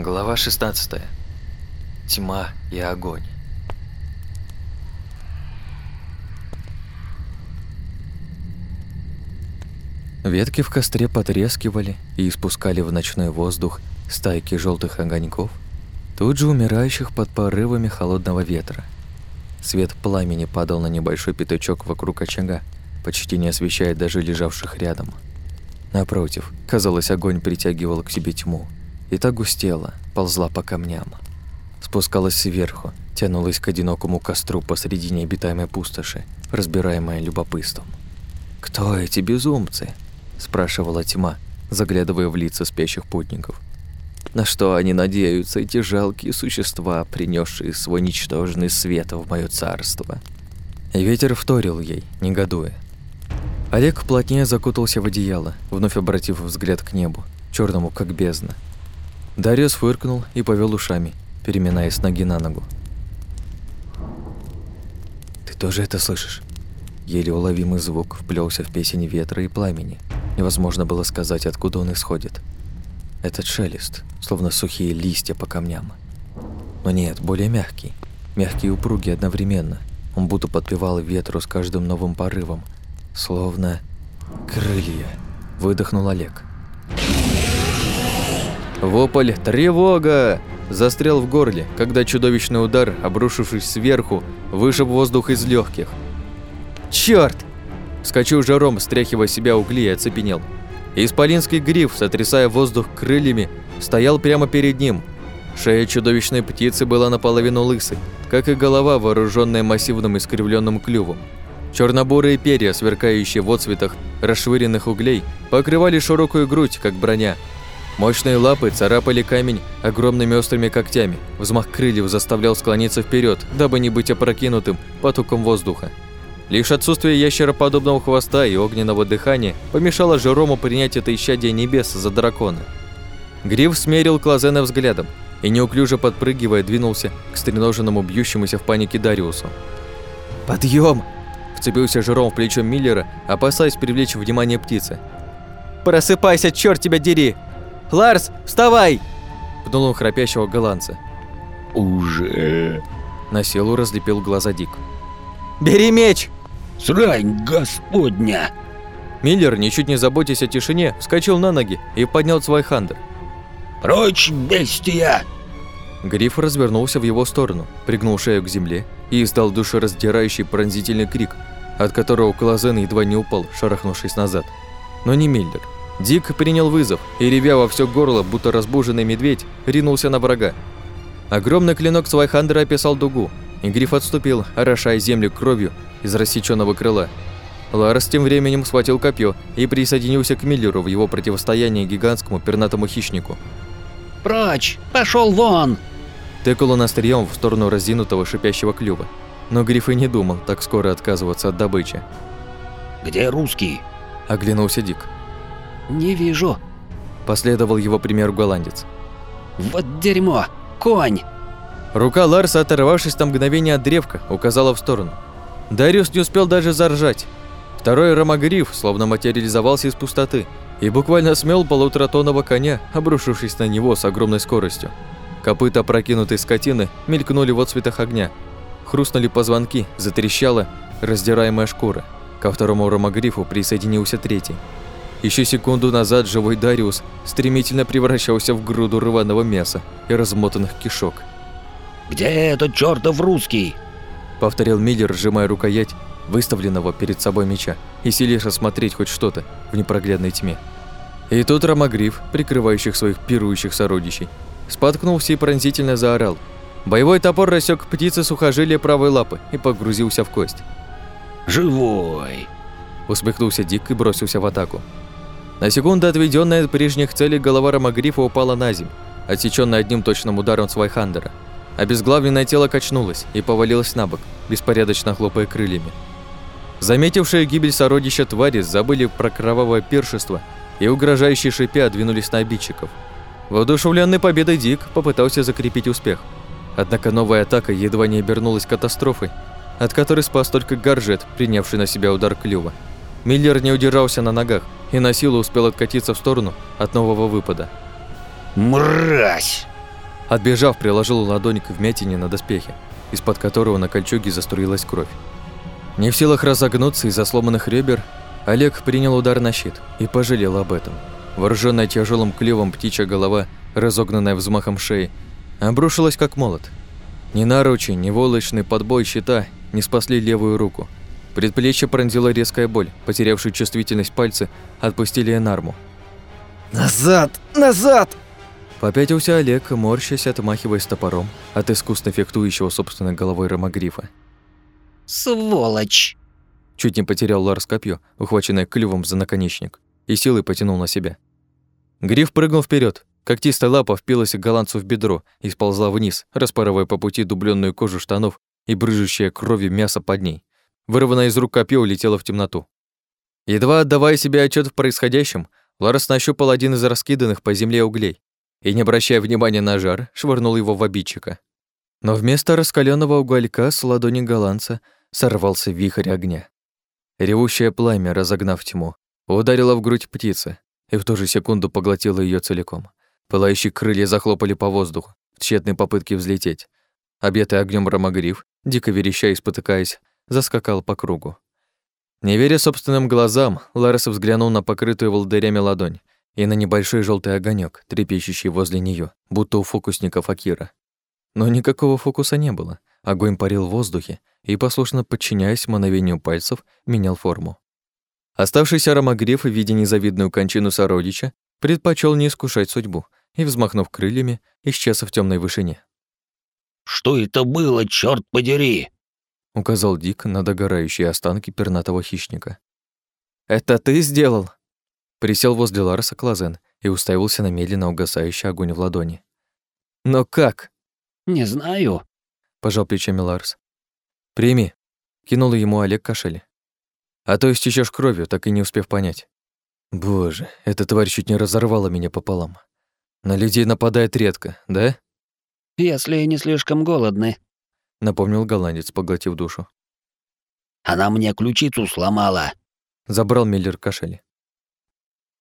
Глава 16. Тьма и огонь. Ветки в костре потрескивали и испускали в ночной воздух стайки желтых огоньков, тут же умирающих под порывами холодного ветра. Свет пламени падал на небольшой пятачок вокруг очага, почти не освещая даже лежавших рядом. Напротив, казалось, огонь притягивал к себе тьму, и так густела, ползла по камням. Спускалась сверху, тянулась к одинокому костру посреди необитаемой пустоши, разбираемая любопытством. «Кто эти безумцы?» – спрашивала тьма, заглядывая в лица спящих путников. «На что они надеются, эти жалкие существа, принесшие свой ничтожный свет в мое царство?» И ветер вторил ей, негодуя. Олег плотнее закутался в одеяло, вновь обратив взгляд к небу, черному как бездна. Дариус фыркнул и повел ушами, переминаясь с ноги на ногу. «Ты тоже это слышишь?» Еле уловимый звук вплелся в песень ветра и пламени. Невозможно было сказать, откуда он исходит. Этот шелест, словно сухие листья по камням. Но нет, более мягкий. Мягкий и упругий одновременно. Он будто подпевал ветру с каждым новым порывом. Словно крылья. Выдохнул Олег. Вопль «Тревога!» застрял в горле, когда чудовищный удар, обрушившись сверху, вышиб воздух из легких. «Чёрт!» Скочил жаром, стряхивая себя угли и оцепенел. Исполинский гриф, сотрясая воздух крыльями, стоял прямо перед ним. Шея чудовищной птицы была наполовину лысой, как и голова, вооруженная массивным искривленным клювом. Чернобурые перья, сверкающие в отцветах расшвыренных углей, покрывали широкую грудь, как броня, Мощные лапы царапали камень огромными острыми когтями. Взмах крыльев заставлял склониться вперед, дабы не быть опрокинутым потоком воздуха. Лишь отсутствие ящероподобного хвоста и огненного дыхания помешало Жерому принять это исчадие небес за дракона. Гриф смерил Клазена взглядом и, неуклюже подпрыгивая, двинулся к стреноженному бьющемуся в панике Дариусу. «Подъем!» – вцепился Жером в плечо Миллера, опасаясь привлечь внимание птицы. «Просыпайся, черт тебя дери!» Ларс, вставай!» Пнул он храпящего голландца. «Уже?» На силу разлепил глаза Дик. «Бери меч!» «Срань господня!» Миллер, ничуть не заботясь о тишине, вскочил на ноги и поднял цвайхандер. «Прочь, бестия!» Гриф развернулся в его сторону, пригнул шею к земле и издал душераздирающий пронзительный крик, от которого Клазен едва не упал, шарахнувшись назад. Но не Миллер. Дик принял вызов и, ревя во все горло, будто разбуженный медведь, ринулся на врага. Огромный клинок цвайхандера описал дугу, и Гриф отступил, орошая землю кровью из рассеченного крыла. Ларс тем временем схватил копье и присоединился к Миллеру в его противостоянии гигантскому пернатому хищнику. «Прочь! Пошел вон!» Тыкал он острием в сторону разинутого шипящего клюва. Но Гриф и не думал так скоро отказываться от добычи. «Где русский?» – оглянулся Дик. «Не вижу», – последовал его примеру голландец. «Вот дерьмо! Конь!» Рука Ларса, оторвавшись на мгновение от древка, указала в сторону. Дариус не успел даже заржать. Второй ромагриф словно материализовался из пустоты и буквально смел полуторатонного коня, обрушившись на него с огромной скоростью. Копыта прокинутой скотины мелькнули в отцветах огня. Хрустнули позвонки, затрещала раздираемая шкура. Ко второму ромагрифу присоединился третий. Еще секунду назад живой Дариус стремительно превращался в груду рваного мяса и размотанных кишок. «Где этот чертов русский?» Повторил Миллер, сжимая рукоять выставленного перед собой меча и силясь рассмотреть хоть что-то в непроглядной тьме. И тут Ромагриф, прикрывающих своих пирующих сородичей, споткнулся и пронзительно заорал. Боевой топор рассек птицы сухожилия правой лапы и погрузился в кость. «Живой!» Усмехнулся Дик и бросился в атаку. На секунду отведенная от прежних целей голова Ромагрифа упала на землю, отсечённая одним точным ударом цвайхандера. Обезглавленное тело качнулось и повалилось на бок, беспорядочно хлопая крыльями. Заметившие гибель сородича твари забыли про кровавое пиршество и угрожающие шипя двинулись на обидчиков. Воодушевленный победой Дик попытался закрепить успех. Однако новая атака едва не обернулась катастрофой, от которой спас только Гаржет, принявший на себя удар клюва. Миллер не удержался на ногах и на силу успел откатиться в сторону от нового выпада. «Мразь!» Отбежав, приложил ладонь к вмятине на доспехе, из-под которого на кольчуге заструилась кровь. Не в силах разогнуться из-за сломанных ребер, Олег принял удар на щит и пожалел об этом. Вооруженная тяжелым клювом птичья голова, разогнанная взмахом шеи, обрушилась как молот. Ни наручи, ни волочный подбой щита не спасли левую руку. Предплечье пронзила резкая боль, потерявшие чувствительность пальцы отпустили Энарму. «Назад! Назад!» Попятился Олег, морщась, отмахиваясь топором от искусно фехтующего собственной головой ромагрифа. Сволочь! Чуть не потерял Ларс копье, ухваченное клювом за наконечник, и силой потянул на себя. Гриф прыгнул вперед, когтистая лапа впилась к голландцу в бедро и сползла вниз, распарывая по пути дубленную кожу штанов и брыжущее кровью мясо под ней. Вырванное из рук копье улетело в темноту. Едва отдавая себе отчет в происходящем, Ларс нащупал один из раскиданных по земле углей и, не обращая внимания на жар, швырнул его в обидчика. Но вместо раскаленного уголька с ладони голландца сорвался вихрь огня. Ревущее пламя, разогнав тьму, ударило в грудь птицы и в ту же секунду поглотило ее целиком. Пылающие крылья захлопали по воздуху в тщетной попытке взлететь. Объятый огнем ромагриф, дико вереща и спотыкаясь, заскакал по кругу. Не веря собственным глазам, Ларес взглянул на покрытую волдырями ладонь и на небольшой желтый огонек, трепещущий возле нее, будто у фокусника Факира. Но никакого фокуса не было. Огонь парил в воздухе и, послушно подчиняясь мановению пальцев, менял форму. Оставшийся ромагриф, видя незавидную кончину сородича, предпочел не искушать судьбу и, взмахнув крыльями, исчез в темной вышине. Что это было, черт подери? Указал Дик на догорающие останки пернатого хищника. «Это ты сделал?» Присел возле Ларса Клазен и уставился на медленно угасающий огонь в ладони. «Но как?» Не знаю. Пожал плечами Ларс. «Прими», — кинул ему Олег кошель. «А то истечешь кровью, так и не успев понять». «Боже, эта тварь чуть не разорвала меня пополам. На людей нападает редко, да?» Если не слишком голодны. Напомнил голландец, поглотив душу. Она мне ключицу сломала. Забрал Миллер кошель.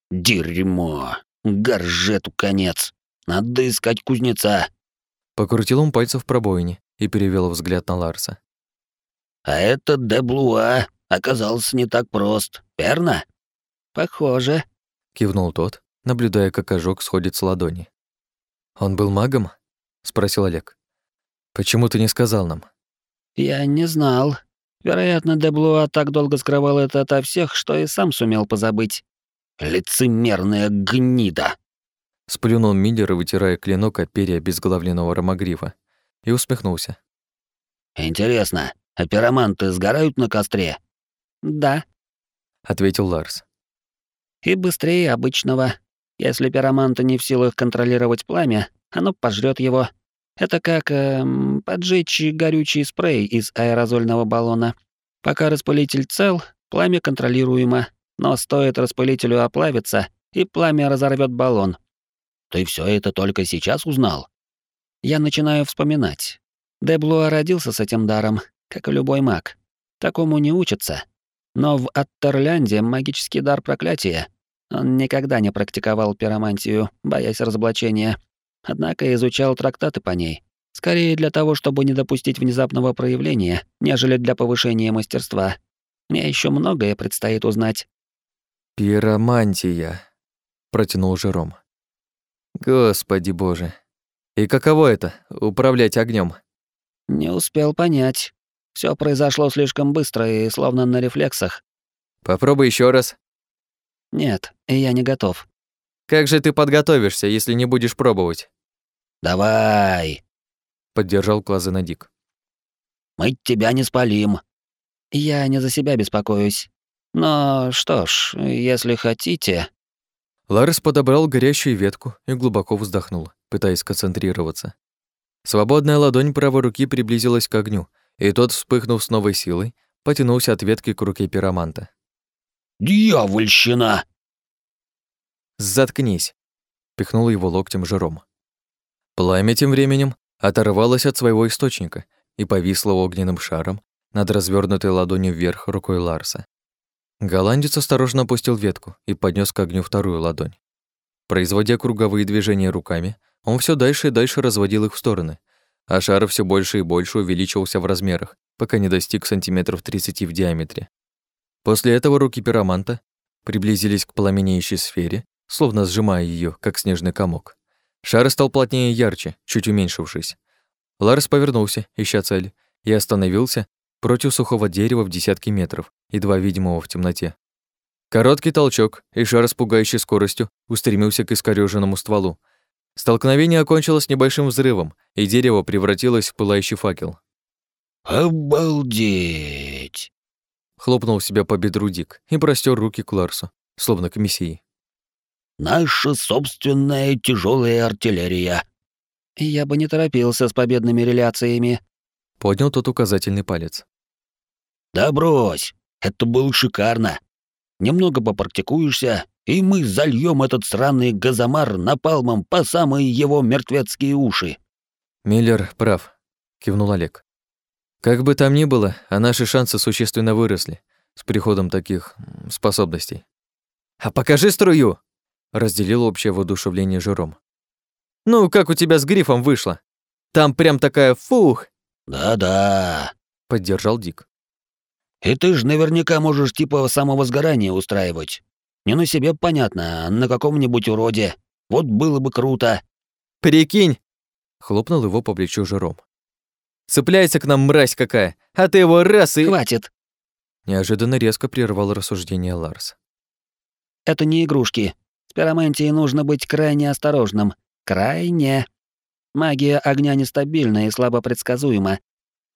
Дерьмо. Горжету конец. Надо искать кузнеца. Покрутил он пальцев в пробоине и перевел взгляд на Ларса. А этот Деблуа оказался не так прост, верно? Похоже. Кивнул тот, наблюдая, как ожог сходит с ладони. «Он был магом?» — спросил Олег. «Почему ты не сказал нам?» Я не знал. Вероятно, Деблуа так долго скрывал это ото всех, что и сам сумел позабыть. Лицемерная гнида. Сплюнул Миллер, вытирая клинок от перья безглавленного ромагрифа, и усмехнулся. Интересно, а пироманты сгорают на костре? Да, Ответил Ларс. и быстрее обычного. Если пиромант не в силах контролировать пламя, оно пожрет его. Это как эм, поджечь горючий спрей из аэрозольного баллона. Пока распылитель цел, пламя контролируемо, но стоит распылителю оплавиться, и пламя разорвет баллон. Ты все это только сейчас узнал? Я начинаю вспоминать. Деблуа родился с этим даром, как и любой маг. Такому не учатся. Но в Аттерлянде магический дар проклятия. Он никогда не практиковал пиромантию, боясь разоблачения. Однако изучал трактаты по ней. Скорее для того, чтобы не допустить внезапного проявления, нежели для повышения мастерства. Мне еще многое предстоит узнать. «Пиромантия», — протянул Жером. «Господи боже. И каково это — управлять огнем? Не успел понять. Все произошло слишком быстро и словно на рефлексах. Попробуй еще раз. Нет, я не готов. Как же ты подготовишься, если не будешь пробовать?» Давай, Поддержал Клазена Дик. мы тебя не спалим. Я не за себя беспокоюсь. Но что ж, если хотите... Ларес подобрал горящую ветку и глубоко вздохнул, пытаясь концентрироваться. Свободная ладонь правой руки приблизилась к огню, и тот, вспыхнув с новой силой, потянулся от ветки к руке пироманта. Дьявольщина! «Заткнись!» — пихнул его локтем жиром. Пламя тем временем оторвалось от своего источника и повисло огненным шаром над развернутой ладонью вверх рукой Ларса. Голландец осторожно опустил ветку и поднес к огню вторую ладонь. Производя круговые движения руками, Он все дальше и дальше разводил их в стороны, а шар все больше и больше увеличивался в размерах, пока не достиг сантиметров 30 в диаметре. После этого руки пироманта приблизились к пламенеющей сфере, словно сжимая ее, как снежный комок. Шар стал плотнее и ярче, чуть уменьшившись. Ларс повернулся, ища цель, и остановился против сухого дерева в десятки метров, едва видимого в темноте. Короткий толчок, и шар с пугающей скоростью устремился к искорёженному стволу. Столкновение окончилось небольшим взрывом, и дерево превратилось в пылающий факел. «Обалдеть!» Хлопнул себя по бедру Дик и простер руки к Ларсу, словно к мессии. «Наша собственная тяжелая артиллерия!» Я бы не торопился с победными реляциями. Поднял тот указательный палец. «Да брось! Это было шикарно! Немного попрактикуешься, и мы зальем этот сраный газомар напалмом по самые его мертвецкие уши!» «Миллер прав», — кивнул Олег. «Как бы там ни было, а наши шансы существенно выросли с приходом таких способностей». «А покажи струю!» — разделил общее воодушевление Жером. «Ну, как у тебя с грифом вышло? Там прям такая фух!» «Да-да», — поддержал Дик. «И ты ж наверняка можешь типа самого сгорания устраивать. Не на себе, понятно, а на каком-нибудь уроде. Вот было бы круто». «Прикинь!» — хлопнул его по плечу Жером. «Цепляется к нам мразь какая, а ты его раз и...» Хватит. Неожиданно резко прервал рассуждение Ларс. Это не игрушки. С пиромантией нужно быть крайне осторожным. Крайне. Магия огня нестабильна и слабо предсказуема.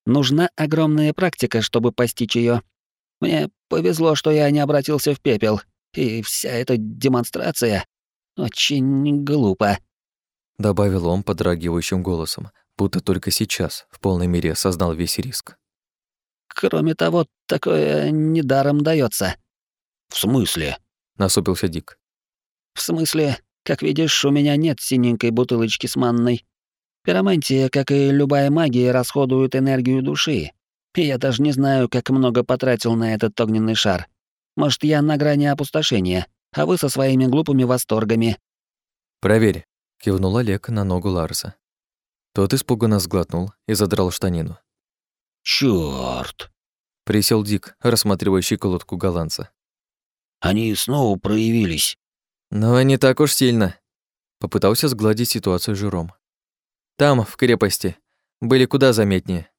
Нужна огромная практика, чтобы постичь ее. Мне повезло, что я не обратился в пепел, и вся эта демонстрация очень глупо. Добавил он подрагивающим голосом, будто только сейчас в полной мере осознал весь риск. Кроме того, такое недаром дается. «В смысле?» — насупился Дик. В смысле, как видишь, у меня нет синенькой бутылочки с манной. Пиромантия, как и любая магия, расходует энергию души. И я даже не знаю, как много потратил на этот огненный шар. Может, я на грани опустошения, а вы со своими глупыми восторгами. «Проверь», — кивнул Олег на ногу Ларса. Тот испуганно сглотнул и задрал штанину. «Чёрт!» — присел Дик, рассматривающий колодку голландца. «Они снова проявились». Но не так уж сильно. Попытался сгладить ситуацию жиром. Там, в крепости, были куда заметнее.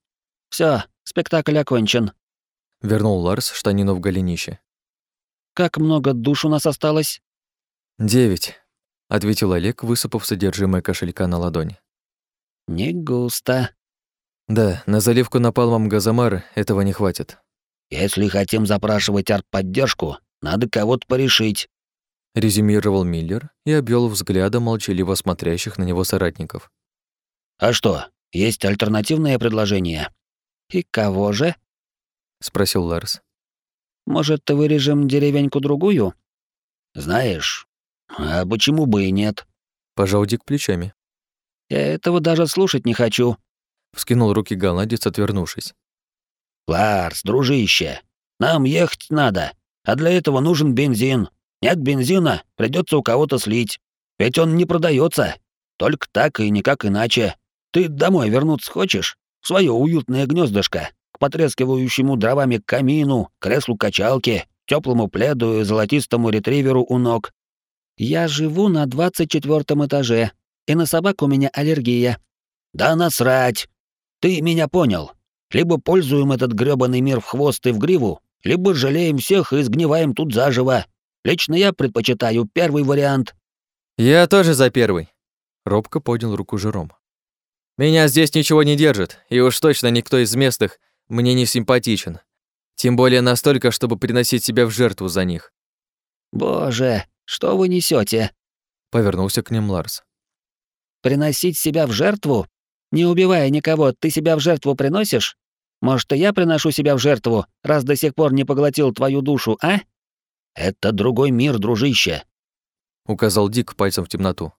Все, спектакль окончен. Вернул Ларс штанину в голенище. Как много душ у нас осталось? Девять, ответил Олег, высыпав содержимое кошелька на ладони. Не густо. Да, на заливку напалмом газомар этого не хватит. Если хотим запрашивать артподдержку, надо кого-то порешить резюмировал Миллер и обвел взглядом молчаливо смотрящих на него соратников. «А что, есть альтернативное предложение?» «И кого же?» — спросил Ларс. «Может, вырежем деревеньку-другую?» «Знаешь, а почему бы и нет?» — пожал Дик плечами. «Я этого даже слушать не хочу», — вскинул руки голландец, отвернувшись. «Ларс, дружище, нам ехать надо, а для этого нужен бензин. Нет бензина, придется у кого-то слить. Ведь он не продается. Только так и никак иначе. Ты домой вернуться хочешь? В свое уютное гнездышко, к потрескивающему дровами камину, креслу качалки, теплому пледу и золотистому ретриверу у ног. Я живу на двадцать четвертом этаже, и на собак у меня аллергия. Да насрать. Ты меня понял. Либо пользуем этот грёбаный мир в хвост и в гриву, либо жалеем всех и сгниваем тут заживо. Лично я предпочитаю первый вариант. Я тоже за первый. Робко поднял руку Жером. Меня здесь ничего не держит, и уж точно никто из местных мне не симпатичен. Тем более настолько, чтобы приносить себя в жертву за них. Боже, что вы несете? Повернулся к ним Ларс. Приносить себя в жертву? Не убивая никого, ты себя в жертву приносишь? Может, и я приношу себя в жертву, раз до сих пор не поглотил твою душу, а? Это другой мир, дружище. Указал Дик пальцем в темноту.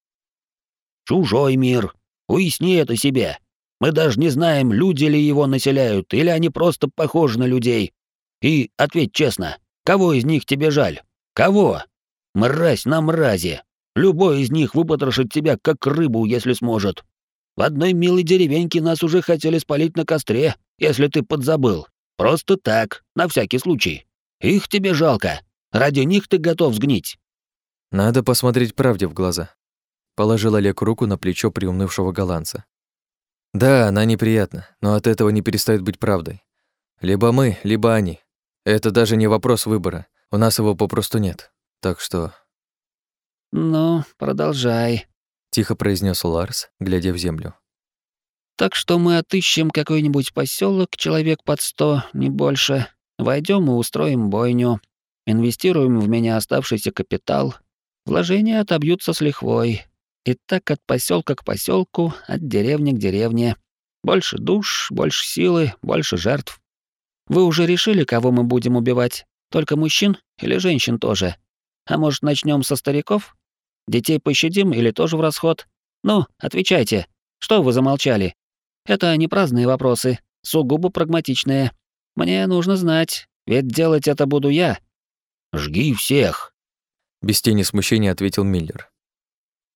Чужой мир. Уясни это себе. Мы даже не знаем, люди ли его населяют, или они просто похожи на людей. И ответь честно, кого из них тебе жаль? Кого? Мразь на мразе. Любой из них выпотрошит тебя, как рыбу, если сможет. В одной милой деревеньке нас уже хотели спалить на костре, если ты подзабыл. Просто так, на всякий случай. Их тебе жалко. Ради них ты готов сгнить. Надо посмотреть правде в глаза. Положил Олег руку на плечо приунывшего голландца. Да, она неприятна, но от этого не перестает быть правдой. Либо мы, либо они. Это даже не вопрос выбора. У нас его попросту нет. Так что... «Ну, продолжай», — тихо произнес Ларс, глядя в землю. «Так что мы отыщем какой-нибудь поселок, человек под сто, не больше. Войдем и устроим бойню. Инвестируем в меня оставшийся капитал. Вложения отобьются с лихвой. И так от поселка к поселку, от деревни к деревне. Больше душ, больше силы, больше жертв. Вы уже решили, кого мы будем убивать? Только мужчин или женщин тоже? А может, начнем со стариков? Детей пощадим или тоже в расход? Ну, отвечайте. Что вы замолчали? Это не праздные вопросы, сугубо прагматичные. Мне нужно знать, ведь делать это буду я. Жги всех, без тени смущения ответил Миллер.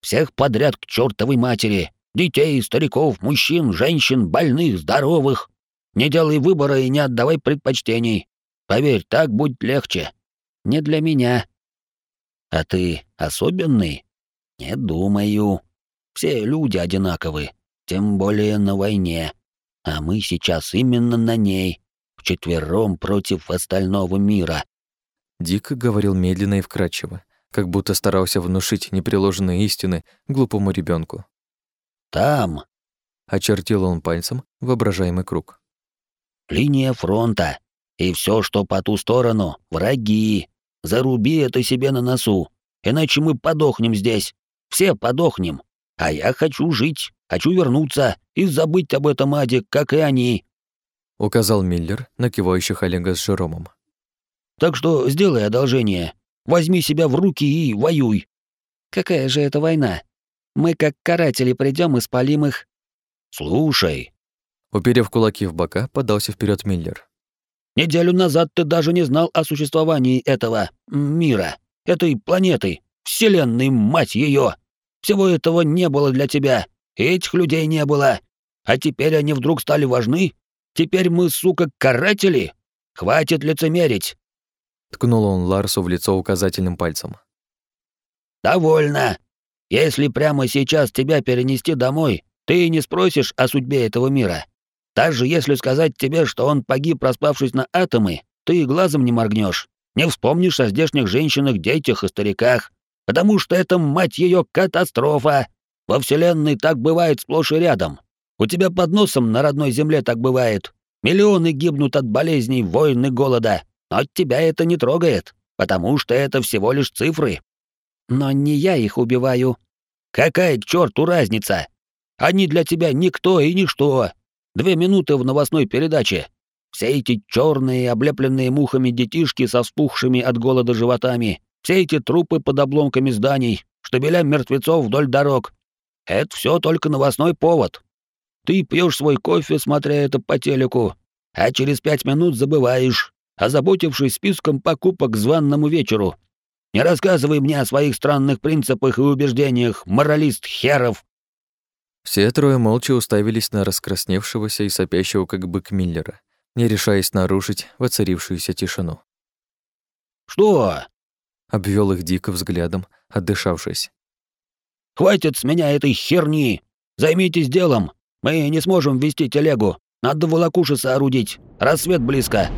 Всех подряд к чертовой матери. Детей, стариков, мужчин, женщин, больных, здоровых. Не делай выбора и не отдавай предпочтений. Поверь, так будет легче. Не для меня. А ты особенный? Не думаю. Все люди одинаковы, тем более на войне. А мы сейчас именно на ней, вчетвером против остального мира. Дико говорил медленно и вкрадчиво, как будто старался внушить непреложные истины глупому ребенку. «Там!» — очертил он пальцем воображаемый круг линия фронта, и все, что по ту сторону — враги. Заруби это себе на носу, иначе мы подохнем здесь. Все подохнем. А я хочу жить, хочу вернуться и забыть об этом аде, как и они», — указал Миллер на кивающих Олега с Жеромом. «Так что сделай одолжение. Возьми себя в руки и воюй». «Какая же это война? Мы как каратели придем и спалим их». «Слушай, Уперев кулаки в бока, подался вперед Миллер. «Неделю назад ты даже не знал о существовании этого мира, этой планеты, Вселенной, мать ее. Всего этого не было для тебя, этих людей не было. А теперь они вдруг стали важны? Теперь мы, сука, каратели? Хватит лицемерить!» Ткнул он Ларсу в лицо указательным пальцем. «Довольно. Если прямо сейчас тебя перенести домой, ты не спросишь о судьбе этого мира. Даже если сказать тебе, что он погиб, проспавшись на атомы, ты глазом не моргнешь, не вспомнишь о здешних женщинах, детях и стариках, потому что это, мать ее, катастрофа. Во Вселенной так бывает сплошь и рядом. У тебя под носом на родной земле так бывает. Миллионы гибнут от болезней, войн и голода. Но тебя это не трогает, потому что это всего лишь цифры. Но не я их убиваю. Какая к черту разница? Они для тебя никто и ничто. Две минуты в новостной передаче. Все эти черные, облепленные мухами детишки со вспухшими от голода животами, все эти трупы под обломками зданий, штабеля мертвецов вдоль дорог. Это все только новостной повод. Ты пьешь свой кофе, смотря это по телеку, а через пять минут забываешь, озаботившись списком покупок к званному вечеру. Не рассказывай мне о своих странных принципах и убеждениях, моралист херов. Все трое молча уставились на раскрасневшегося и сопящего как бык Миллера, не решаясь нарушить воцарившуюся тишину. «Что?» — обвел их дико взглядом, отдышавшись. «Хватит с меня этой херни! Займитесь делом! Мы не сможем вести телегу! Надо волокуши соорудить! Рассвет близко!»